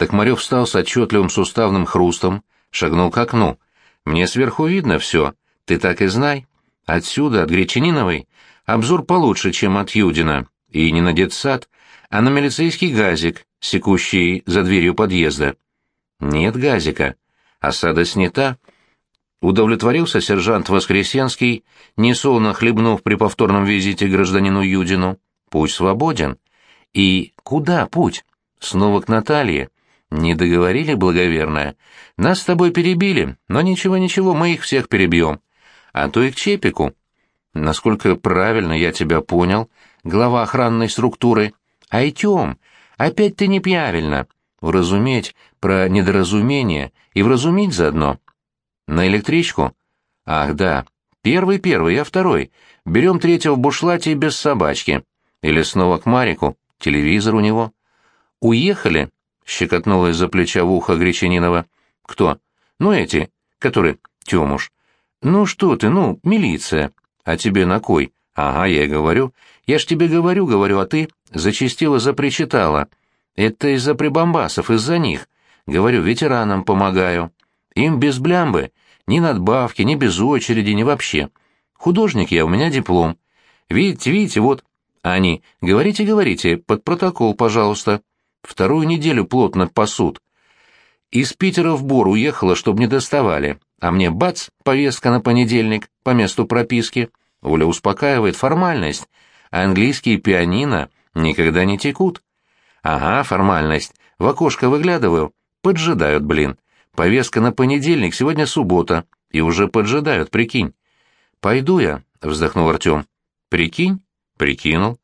Токмарев встал с отчетливым суставным хрустом, шагнул к окну. «Мне сверху видно все, ты так и знай. Отсюда, от Гречаниновой, обзор получше, чем от Юдина, и не на детсад, а на милицейский газик, секущий за дверью подъезда». «Нет газика. Осада снята». Удовлетворился сержант Воскресенский, несолоно хлебнув при повторном визите гражданину Юдину. «Путь свободен». «И куда путь?» «Снова к Наталье». «Не договорили, благоверная? Нас с тобой перебили, но ничего-ничего, мы их всех перебьем. А то и к Чепику. Насколько правильно я тебя понял, глава охранной структуры. Айтем, опять ты неправильно. Вразуметь про недоразумение и вразумить заодно. На электричку? Ах, да. Первый-первый, я второй. Берем третьего в бушлате без собачки. Или снова к Марику. Телевизор у него. Уехали? Щекотнула из-за плеча в ухо Гречанинова. «Кто? Ну, эти, которые... Тёмуш. Ну, что ты, ну, милиция. А тебе на кой? Ага, я и говорю. Я ж тебе говорю, говорю, а ты зачастила запричитала. Это из-за прибамбасов, из-за них. Говорю, ветеранам помогаю. Им без блямбы, ни надбавки, ни без очереди, ни вообще. Художник я, у меня диплом. Видите, видите, вот. Они, говорите, говорите, под протокол, пожалуйста. Вторую неделю плотно пасут. Из Питера в Бор уехала, чтобы не доставали. А мне бац, повестка на понедельник, по месту прописки. Оля успокаивает формальность. А английские пианино никогда не текут. Ага, формальность. В окошко выглядываю. Поджидают, блин. Повестка на понедельник, сегодня суббота. И уже поджидают, прикинь. Пойду я, вздохнул Артем. Прикинь? Прикинул.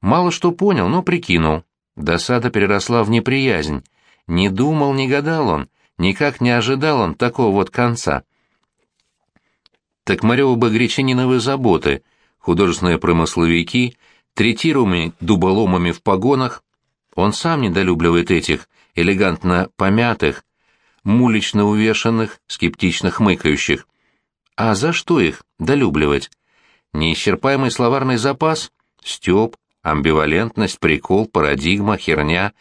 Мало что понял, но прикинул. Досада переросла в неприязнь. Не думал, не гадал он, никак не ожидал он такого вот конца. Токмаревы бы Гречаниновы заботы, художественные промысловики, третируемые дуболомами в погонах. Он сам недолюбливает этих, элегантно помятых, мулично увешанных, скептично хмыкающих. А за что их долюбливать? Неисчерпаемый словарный запас? Стёб, Амбивалентность, прикол, парадигма, херня,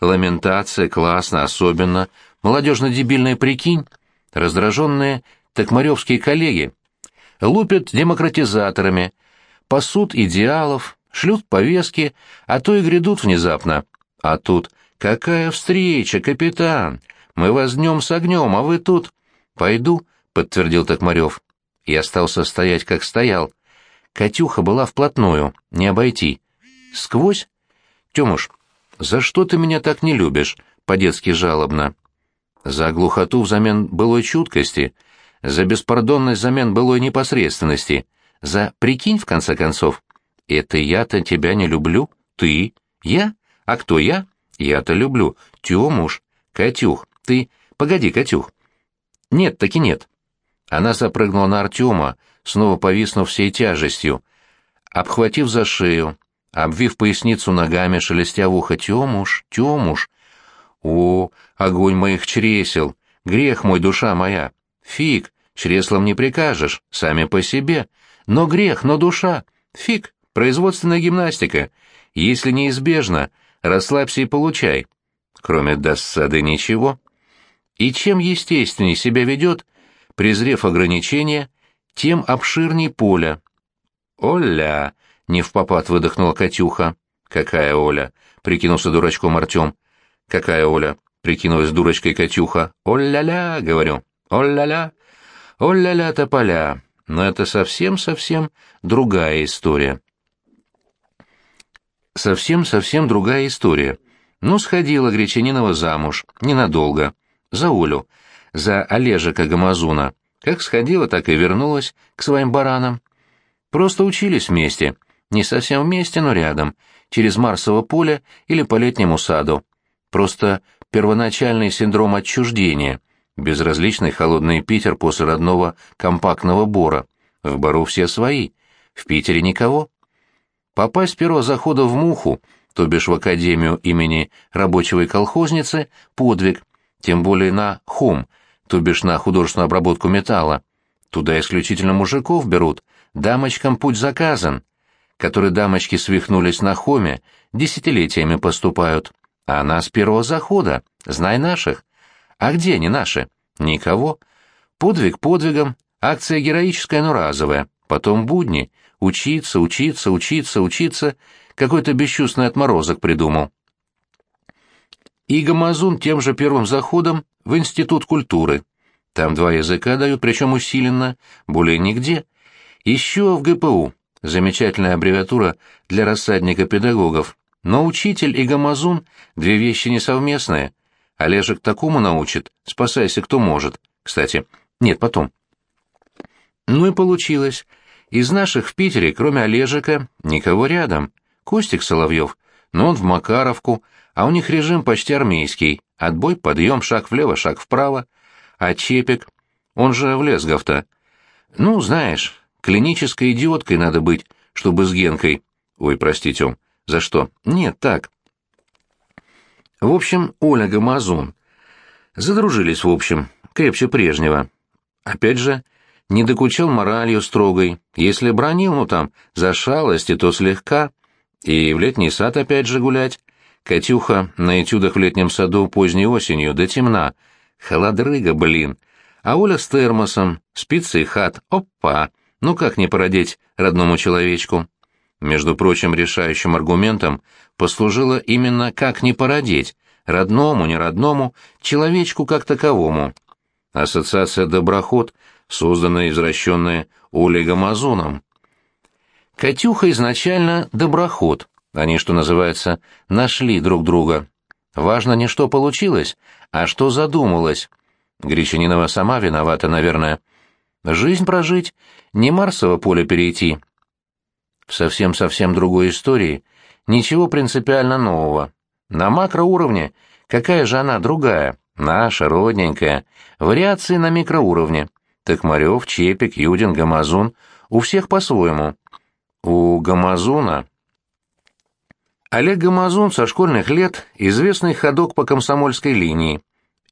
ламентация, классно, особенно, молодежно-дебильная прикинь, раздраженные токмаревские коллеги, лупят демократизаторами, пасут идеалов, шлют повестки, а то и грядут внезапно. А тут «Какая встреча, капитан! Мы вас днем с огнем, а вы тут...» «Пойду», — подтвердил Токмарев. И остался стоять, как стоял. Катюха была вплотную, не обойти. Сквозь? Тёмуш, за что ты меня так не любишь? По-детски жалобно. За глухоту взамен былой чуткости, за беспардонность взамен былой непосредственности, за прикинь, в конце концов. Это я-то тебя не люблю? Ты? Я? А кто я? Я-то люблю. Тёмуш. Катюх, ты... Погоди, Катюх. Нет, таки нет. Она запрыгнула на Артема, снова повиснув всей тяжестью, обхватив за шею, обвив поясницу ногами, шелестя в ухо «Тёмуш, Тёмуш!» «О, огонь моих чресел! Грех мой, душа моя! Фиг, чреслом не прикажешь, сами по себе! Но грех, но душа! Фиг, производственная гимнастика! Если неизбежно, расслабься и получай!» Кроме досады ничего. И чем естественней себя ведет, презрев ограничения, тем обширней поле. «Оля!» Не в попад выдохнула Катюха. Какая Оля? Прикинулся дурачком Артем. Какая Оля? Прикинулась дурочкой Катюха. О-ля-ля, говорю. О-ля-ля. О-ля-ля тополя. Но это совсем-совсем другая история. Совсем-совсем другая история. Ну, сходила Гречанинова замуж. Ненадолго. За Олю. За Олежика Гамазуна. Как сходила, так и вернулась к своим баранам. Просто учились вместе. Не совсем вместе, но рядом, через Марсово поле или по летнему саду. Просто первоначальный синдром отчуждения, безразличный холодный Питер после родного компактного бора. В бару все свои, в Питере никого. Попасть первого захода в Муху, то бишь в академию имени рабочего колхозницы, подвиг, тем более на ХОМ, то бишь на художественную обработку металла. Туда исключительно мужиков берут, дамочкам путь заказан которые дамочки свихнулись на хоме, десятилетиями поступают. А она с первого захода, знай наших. А где они наши? Никого. Подвиг подвигом, акция героическая, но разовая. Потом будни. Учиться, учиться, учиться, учиться. Какой-то бесчувственный отморозок придумал. И Гамазун тем же первым заходом в Институт культуры. Там два языка дают, причем усиленно, более нигде. Еще в ГПУ. Замечательная аббревиатура для рассадника педагогов. Но учитель и гамазун — две вещи несовместные. Олежек такому научит, спасайся кто может. Кстати, нет, потом. Ну и получилось. Из наших в Питере, кроме Олежика, никого рядом. Костик Соловьев, но он в Макаровку, а у них режим почти армейский. Отбой, подъем, шаг влево, шаг вправо. А Чепик, он же в Лесгов-то. Ну, знаешь, клинической идиоткой надо быть, чтобы с Генкой... Ой, простите, он. За что? Нет, так. В общем, Оля Гамазун. Задружились, в общем, крепче прежнего. Опять же, не докучал моралью строгой. Если бронил, ну там, за шалости, то слегка. И в летний сад опять же гулять. Катюха на этюдах в летнем саду поздней осенью, до темна. Холодрыга, блин. А Оля с термосом, спицы и хат. Опа! Ну как не породить родному человечку? Между прочим, решающим аргументом послужило именно как не породить, родному, неродному, человечку как таковому. Ассоциация «Доброход», созданная извращенная Олей Гамазоном. Катюха изначально доброход, они, что называется, нашли друг друга. Важно не что получилось, а что задумалось. Гречанинова сама виновата, наверное. Жизнь прожить, не Марсово поле перейти, в совсем-совсем другой истории ничего принципиально нового. На макроуровне какая же она другая, наша, родненькая, вариации на микроуровне. Токмарев, Чепик, Юдин, Гамазун, у всех по-своему. У Гамазуна... Олег Гамазун со школьных лет известный ходок по комсомольской линии.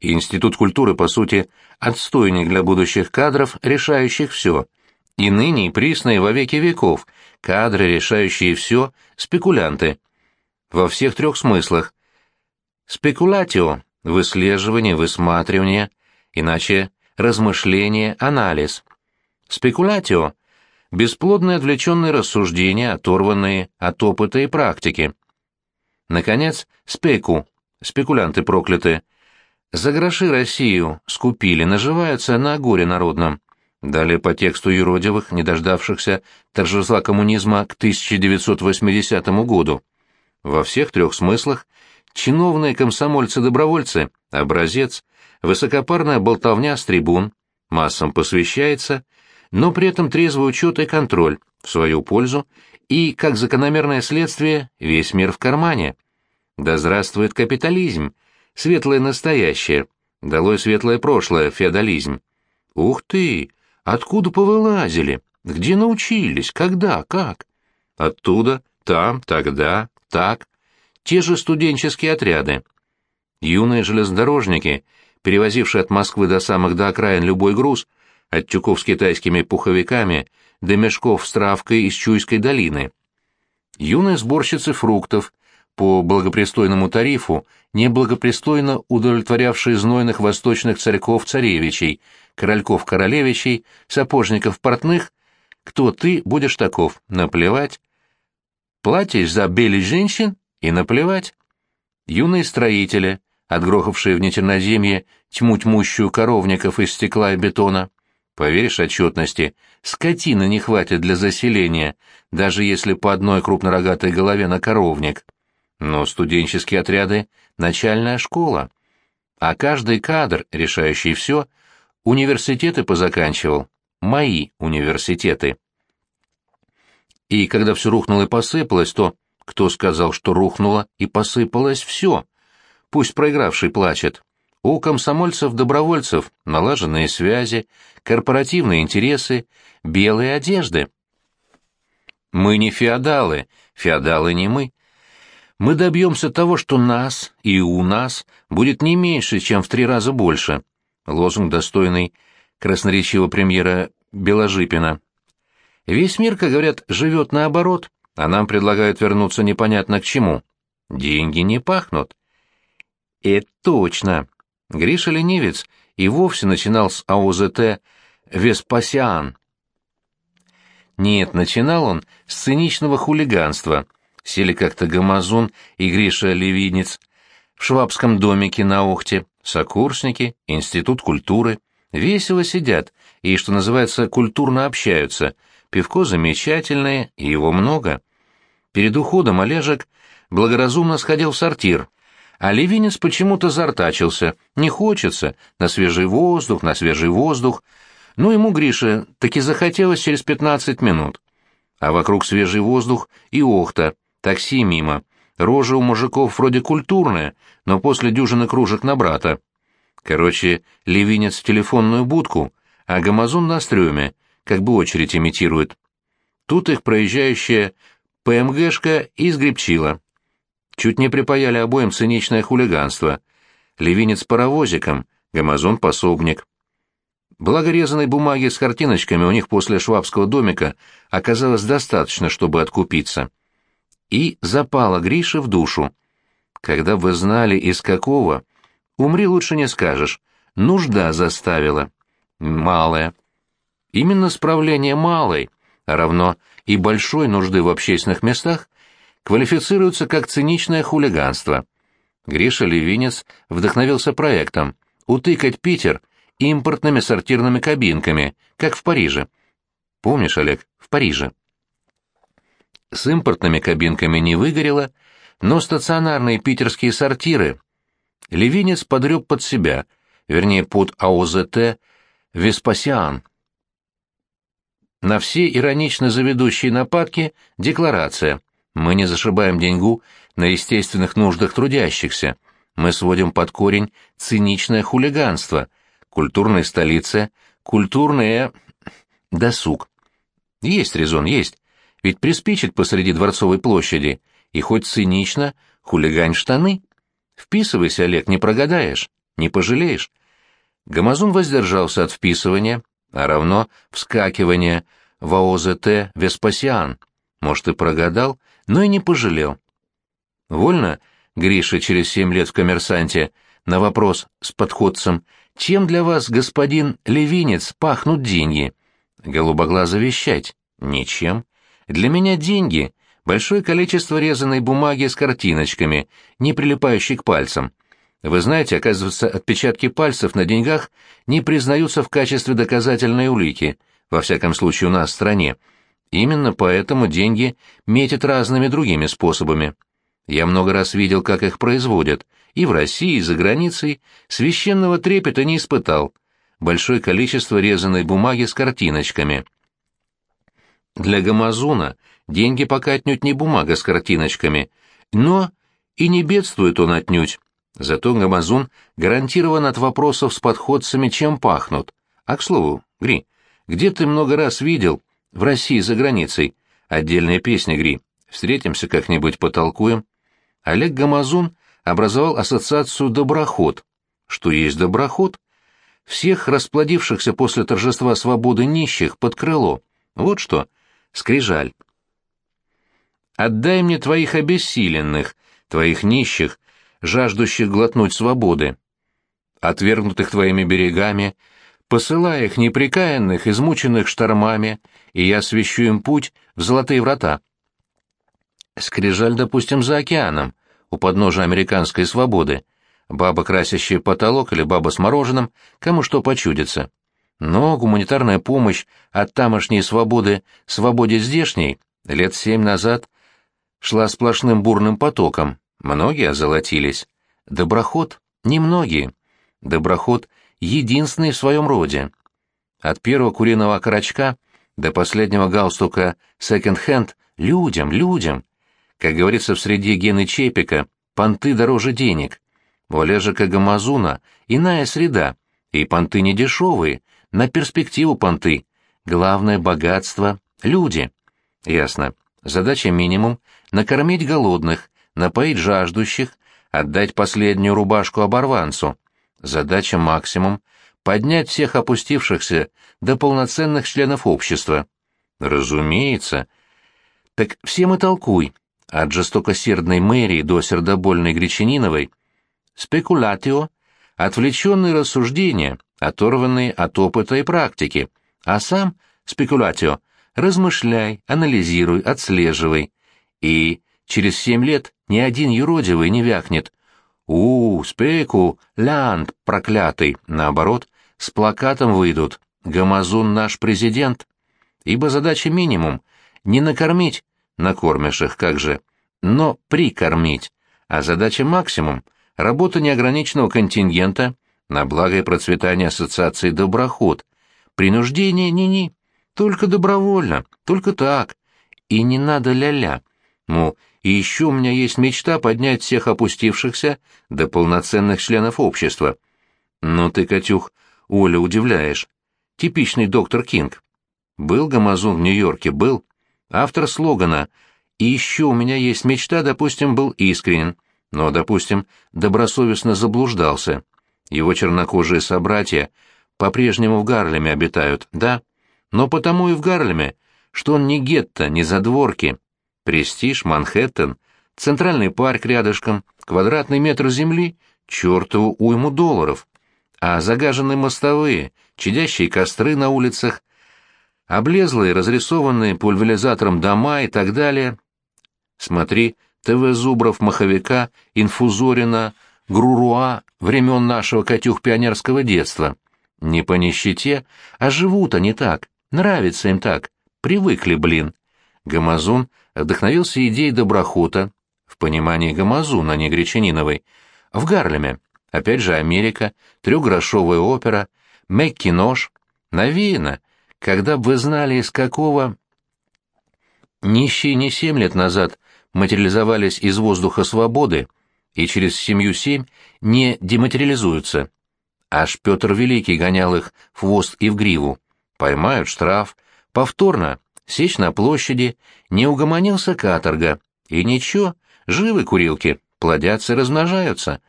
Институт культуры, по сути, отстойник для будущих кадров, решающих все. И ныне, и присно, и во веки веков — кадры, решающие все, спекулянты. Во всех трех смыслах. Спекулятио – выслеживание, высматривание, иначе размышление, анализ. Спекулятио – бесплодные отвлеченные рассуждения, оторванные от опыта и практики. Наконец, спеку – спекулянты проклятые. За гроши Россию скупили, наживаются на горе народном. Далее по тексту юродивых, не дождавшихся торжества коммунизма к 1980 году. Во всех трех смыслах чиновные комсомольцы-добровольцы, образец, высокопарная болтовня с трибун, массам посвящается, но при этом трезвый учет и контроль в свою пользу и, как закономерное следствие, весь мир в кармане. Да здравствует капитализм, светлое настоящее, долой светлое прошлое, феодализм. Ух ты! Откуда повылазили? Где научились? Когда? Как? Оттуда, там, тогда, так. Те же студенческие отряды. Юные железнодорожники, перевозившие от Москвы до самых до окраин любой груз, от тюков с китайскими пуховиками до мешков с травкой из Чуйской долины. Юные сборщицы фруктов, по благопристойному тарифу, неблагопристойно удовлетворявшие знойных восточных царьков-царевичей, корольков-королевичей, сапожников-портных, кто ты будешь таков, наплевать. Платишь за бели женщин и наплевать. Юные строители, отгрохавшие в нетерноземье тьму тьмущую коровников из стекла и бетона. Поверишь отчетности, скотины не хватит для заселения, даже если по одной крупнорогатой голове на коровник. Но студенческие отряды — начальная школа. А каждый кадр, решающий все — Университеты позаканчивал. Мои университеты. И когда все рухнуло и посыпалось, то кто сказал, что рухнуло и посыпалось все? Пусть проигравший плачет. У комсомольцев-добровольцев налаженные связи, корпоративные интересы, белые одежды. Мы не феодалы, феодалы не мы. Мы добьемся того, что нас и у нас будет не меньше, чем в три раза больше лозунг, достойный красноречивого премьера Беложипина. Весь мир, как говорят, живет наоборот, а нам предлагают вернуться непонятно к чему. Деньги не пахнут. Это точно. Гриша Ленивец и вовсе начинал с АОЗТ «Веспасиан». Нет, начинал он с циничного хулиганства. Сели как-то Гамазун и Гриша Левинец в швабском домике на Охте, сокурсники, институт культуры. Весело сидят и, что называется, культурно общаются. Пивко замечательное, и его много. Перед уходом Олежек благоразумно сходил в сортир, а Левинец почему-то зартачился. Не хочется, на свежий воздух, на свежий воздух. Ну, ему, Гриша, таки захотелось через пятнадцать минут. А вокруг свежий воздух и охта, такси мимо. Рожа у мужиков вроде культурная, но после дюжины кружек на брата. Короче, Левинец в телефонную будку, а Гамазун на стрёме, как бы очередь имитирует. Тут их проезжающая ПМГшка изгребчила. Чуть не припаяли обоим циничное хулиганство. Левинец паровозиком, Гамазон пособник. Благо бумаги с картиночками у них после швабского домика оказалось достаточно, чтобы откупиться. И запала Гриша в душу. Когда вы знали, из какого, умри лучше не скажешь. Нужда заставила. Малая. Именно справление малой, равно и большой нужды в общественных местах, квалифицируются как циничное хулиганство. Гриша Левинец вдохновился проектом «Утыкать Питер импортными сортирными кабинками, как в Париже». Помнишь, Олег, в Париже? С импортными кабинками не выгорело, но стационарные питерские сортиры Левинец подреб под себя, вернее, под АОЗТ «Веспасиан», на все иронично заведущие нападки декларация. Мы не зашибаем деньгу на естественных нуждах трудящихся. Мы сводим под корень циничное хулиганство, культурная столица, культурная досуг. Есть резон, есть. Ведь приспичит посреди Дворцовой площади, и хоть цинично, хулигань штаны. Вписывайся, Олег, не прогадаешь, не пожалеешь. Гамазун воздержался от вписывания, а равно вскакивание в АОЗТ «Веспасиан». Может, и прогадал, но и не пожалел. Вольно, Гриша через семь лет в «Коммерсанте» на вопрос с подходцем «Чем для вас, господин Левинец, пахнут деньги?» Голубоглазо вещать «Ничем. Для меня деньги — большое количество резаной бумаги с картиночками, не прилипающей к пальцам. Вы знаете, оказывается, отпечатки пальцев на деньгах не признаются в качестве доказательной улики, во всяком случае у нас в стране. Именно поэтому деньги метят разными другими способами. Я много раз видел, как их производят, и в России, и за границей, священного трепета не испытал. Большое количество резаной бумаги с картиночками. Для Гамазуна деньги пока отнюдь не бумага с картиночками, но и не бедствует он отнюдь. Зато Гамазун гарантирован от вопросов с подходцами, чем пахнут. А, к слову, Гри, где ты много раз видел, в России за границей, отдельная песня, Гри, встретимся как-нибудь, потолкуем. Олег Гамазун образовал ассоциацию «Доброход». Что есть доброход? Всех расплодившихся после торжества свободы нищих под крыло. Вот что, скрижаль. «Отдай мне твоих обессиленных, твоих нищих, жаждущих глотнуть свободы, отвергнутых твоими берегами, посылай их непрекаянных, измученных штормами, и я освещу им путь в золотые врата. Скрижаль, допустим, за океаном, у подножия американской свободы, баба, красящая потолок или баба с мороженым, кому что почудится. Но гуманитарная помощь от тамошней свободы свободе здешней лет семь назад шла сплошным бурным потоком, Многие озолотились. Доброход — немногие. Доброход — единственный в своем роде. От первого куриного окорочка до последнего галстука секонд-хенд людям, людям. Как говорится в среде Гены Чепика, понты дороже денег. У Олежика Гамазуна иная среда, и понты не дешевые, на перспективу понты. Главное богатство — люди. Ясно. Задача минимум — накормить голодных, напоить жаждущих, отдать последнюю рубашку оборванцу. Задача максимум — поднять всех опустившихся до полноценных членов общества. Разумеется. Так всем и толкуй, от жестокосердной мэрии до сердобольной Гречаниновой. спекулятио — отвлеченные рассуждения, оторванные от опыта и практики, а сам спекулятио — размышляй, анализируй, отслеживай. И через семь лет ни один юродивый не вякнет. У, спеку, лянд, проклятый, наоборот, с плакатом выйдут. Гамазун наш президент. Ибо задача минимум — не накормить, накормишь их как же, но прикормить, а задача максимум — работа неограниченного контингента на благо и процветание ассоциации «Доброход». Принуждение ни-ни, только добровольно, только так. И не надо ля-ля. Ну, и еще у меня есть мечта поднять всех опустившихся до полноценных членов общества. Ну ты, Катюх, Оля, удивляешь. Типичный доктор Кинг. Был Гамазун в Нью-Йорке, был. Автор слогана «И еще у меня есть мечта», допустим, был искренен, но, допустим, добросовестно заблуждался. Его чернокожие собратья по-прежнему в Гарлеме обитают, да? Но потому и в Гарлеме, что он не гетто, не задворки. Престиж, Манхэттен, центральный парк рядышком, квадратный метр земли, чертову уйму долларов. А загаженные мостовые, чадящие костры на улицах, облезлые, разрисованные пульверизатором дома и так далее. Смотри, ТВ Зубров, Маховика, Инфузорина, Груруа времен нашего Катюх-пионерского детства. Не по нищете, а живут они так, нравится им так, привыкли, блин. Гамазун вдохновился идеей доброхота, в понимании Гамазуна, не Гречаниновой, в Гарлеме. Опять же Америка, трехгрошовая опера, Мекки-нож. Навеяно, когда бы вы знали, из какого... Нищие не семь лет назад материализовались из воздуха свободы и через семью-семь не дематериализуются. Аж Петр Великий гонял их в хвост и в гриву. Поймают штраф, повторно, сечь на площади, не угомонился каторга. И ничего, живы курилки, плодятся и размножаются.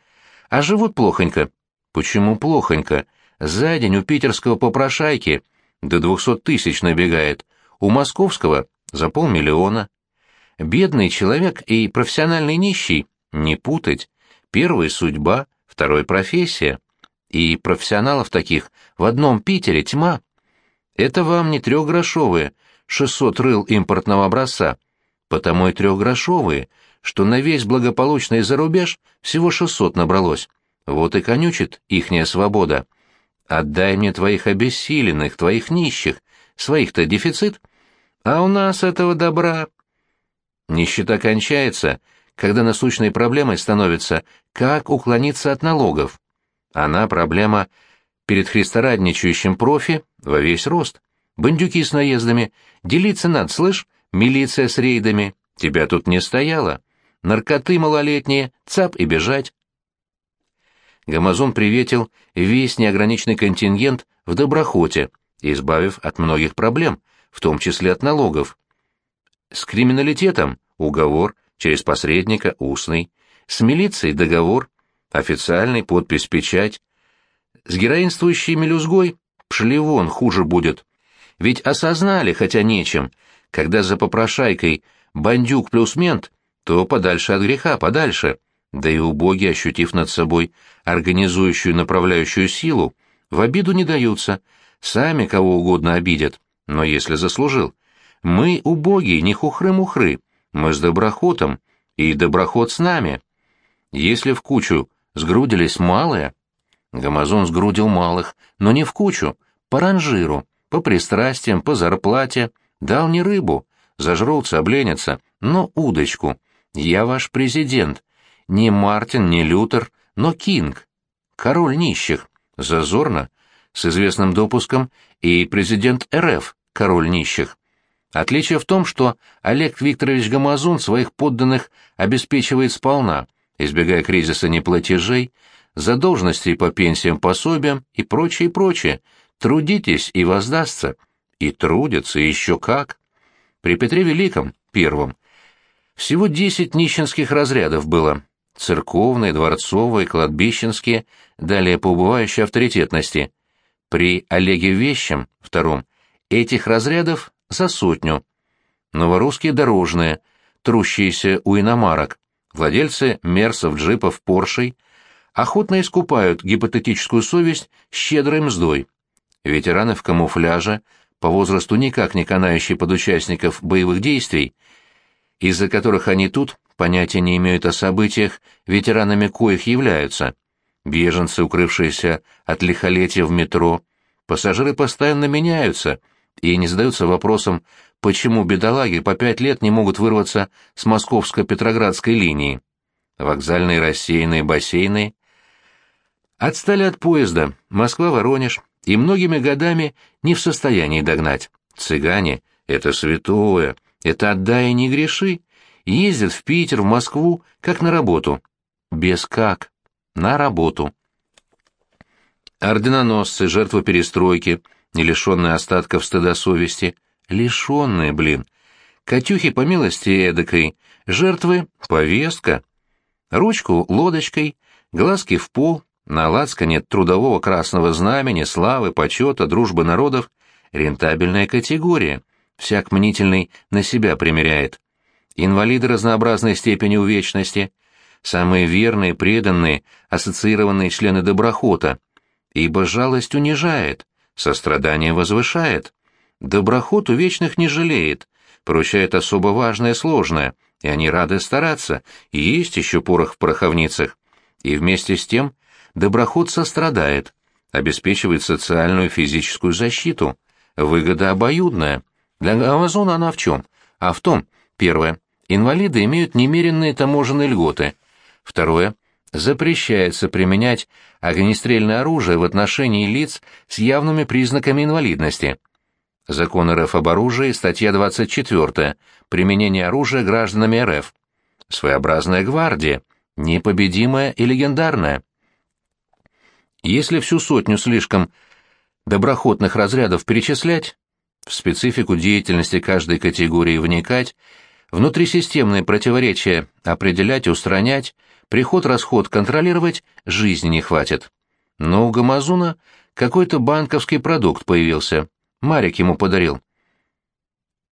А живут плохонько. Почему плохонько? За день у питерского попрошайки до двухсот тысяч набегает, у московского за полмиллиона. Бедный человек и профессиональный нищий — не путать. Первый — судьба, второй — профессия. И профессионалов таких в одном Питере тьма. Это вам не трехгрошовые, шестьсот рыл импортного образца, потому и трехгрошовые, что на весь благополучный зарубеж всего шестьсот набралось. Вот и конючит ихняя свобода. Отдай мне твоих обессиленных, твоих нищих, своих-то дефицит, а у нас этого добра. Нищета кончается, когда насущной проблемой становится, как уклониться от налогов. Она проблема перед христорадничающим профи во весь рост. Бандюки с наездами, делиться надо, слышь, милиция с рейдами, тебя тут не стояло. Наркоты малолетние, цап и бежать. Гамазон приветил весь неограниченный контингент в доброхоте, избавив от многих проблем, в том числе от налогов. С криминалитетом – уговор, через посредника – устный, с милицией – договор, официальный, подпись, печать. С героинствующей мелюзгой – пшли вон, хуже будет. Ведь осознали, хотя нечем, когда за попрошайкой бандюк плюс мент, то подальше от греха, подальше – да и убогие, ощутив над собой организующую направляющую силу, в обиду не даются, сами кого угодно обидят, но если заслужил. Мы убогие, не хухры-мухры, мы с доброхотом, и доброхот с нами. Если в кучу сгрудились малые, Гамазон сгрудил малых, но не в кучу, по ранжиру, по пристрастиям, по зарплате, дал не рыбу, зажрутся, обленятся, но удочку. Я ваш президент, не Мартин, не Лютер, но Кинг, король нищих, зазорно, с известным допуском, и президент РФ, король нищих. Отличие в том, что Олег Викторович Гамазун своих подданных обеспечивает сполна, избегая кризиса неплатежей, задолженностей по пенсиям, пособиям и прочее, прочее. Трудитесь, и воздастся. И трудятся, и еще как. При Петре Великом, первом, всего десять нищенских разрядов было, церковные, дворцовые, кладбищенские, далее по убывающей авторитетности. При Олеге Вещем, втором, этих разрядов за сотню. Новорусские дорожные, трущиеся у иномарок, владельцы мерсов, джипов, поршей, охотно искупают гипотетическую совесть щедрой мздой. Ветераны в камуфляже, по возрасту никак не канающие под участников боевых действий, из-за которых они тут понятия не имеют о событиях, ветеранами коих являются. Беженцы, укрывшиеся от лихолетия в метро, пассажиры постоянно меняются и не задаются вопросом, почему бедолаги по пять лет не могут вырваться с московско-петроградской линии. Вокзальные рассеянные бассейны отстали от поезда Москва-Воронеж и многими годами не в состоянии догнать. Цыгане — это святое, это отдай и не греши, ездят в Питер, в Москву, как на работу. Без как. На работу. Орденоносцы, жертвы перестройки, не лишенные остатков стыда совести. Лишенные, блин. Катюхи по милости эдакой, жертвы — повестка. Ручку лодочкой, глазки в пол, на лацкане трудового красного знамени, славы, почета, дружбы народов — рентабельная категория. Всяк мнительный на себя примеряет. Инвалиды разнообразной степени увечности, самые верные, преданные, ассоциированные члены доброхота, ибо жалость унижает, сострадание возвышает. Доброхот увечных не жалеет, поручает особо важное и сложное, и они рады стараться, и есть еще порох в пороховницах. И вместе с тем доброход сострадает, обеспечивает социальную и физическую защиту, выгода обоюдная. Для Амазона она в чем? А в том, первое, инвалиды имеют немеренные таможенные льготы, второе, запрещается применять огнестрельное оружие в отношении лиц с явными признаками инвалидности. Закон РФ об оружии, статья 24. Применение оружия гражданами РФ. Своеобразная гвардия, непобедимая и легендарная. Если всю сотню слишком доброхотных разрядов перечислять, в специфику деятельности каждой категории вникать, внутрисистемные противоречия определять и устранять, приход-расход контролировать жизни не хватит. Но у Гамазуна какой-то банковский продукт появился. Марик ему подарил.